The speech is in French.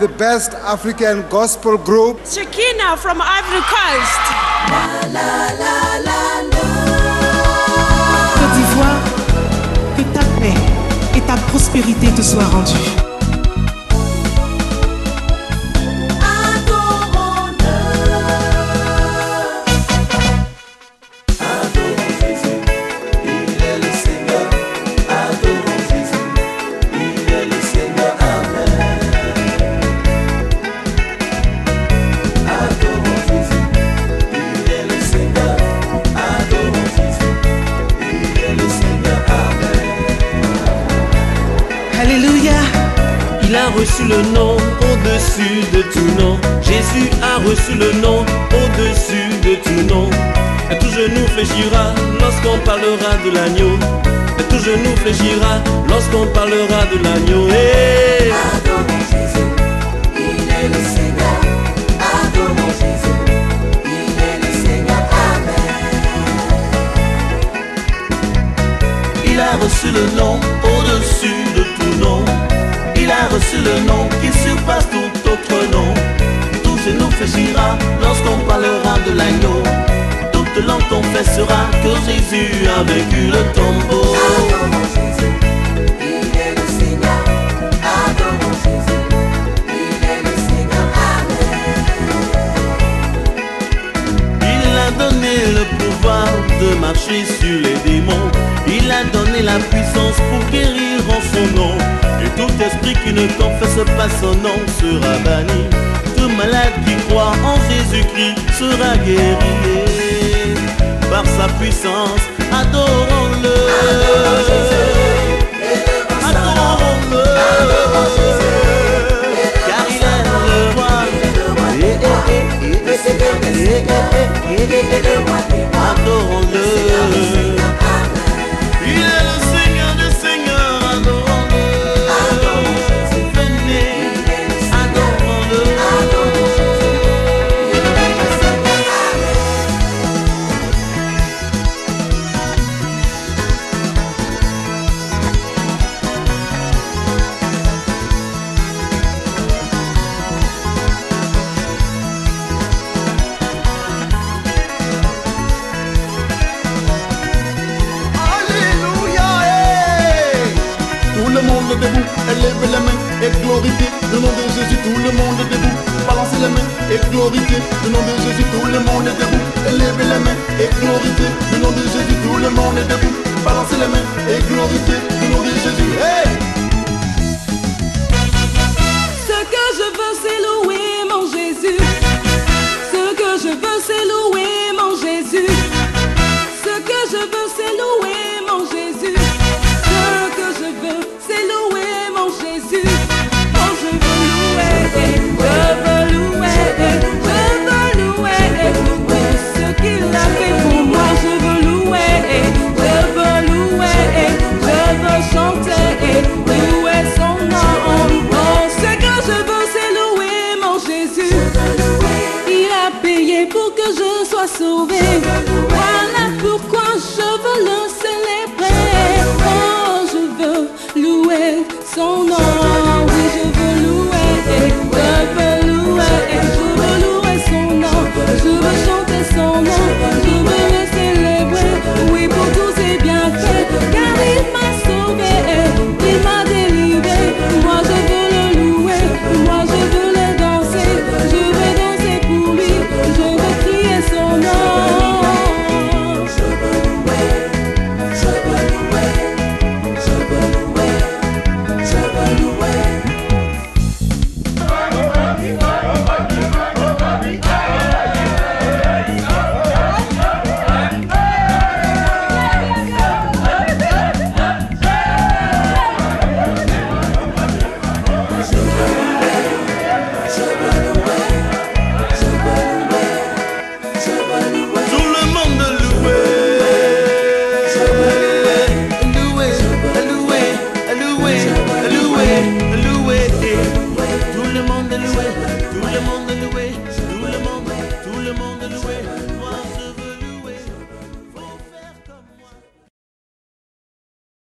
The best African gospel group. Shekina from Ivory Coast. Côte d'Ivoire, que ta paix et ta prospérité te soient rendues. A reçu le nom au-dessus de tout nom. Jésus a reçu le nom au-dessus de tout nom. Et tout genou fléchira lorsqu'on parlera de l'agneau. Et tout genou fléchira lorsqu'on parlera de l'agneau. Hey Adorons Jésus, il est le Seigneur. Adorons Jésus, il est le Seigneur. Amen. Il a reçu le nom tout autre nom. Tout genou fléchira lorsqu'on parlera de l'agneau. Toute langue confessera que Jésus a vaincu le tombeau. Adorons Jésus, il est le Seigneur. Adorons Jésus, il est le Seigneur. Amen. Il a donné le pouvoir de marcher sur les démons. Il a donné la puissance pour guérir qui ne confesse pas son nom sera banni. Tout malade qui croit en Jésus-Christ sera guéri. Par sa puissance, adorons-le. Debout, élève les mains et glorifiez le nom de Jésus. Tout le monde debout, balancez les mains et glorifiez le nom de Jésus. Tout le monde debout, élève les mains et glorifiez le nom de Jésus. Tout le monde debout, balancez les mains et glorifiez le nom de Jésus. payer pour que je sois sauvé. Voilà pourquoi je veux le célébrer. Oh, je veux louer son nom.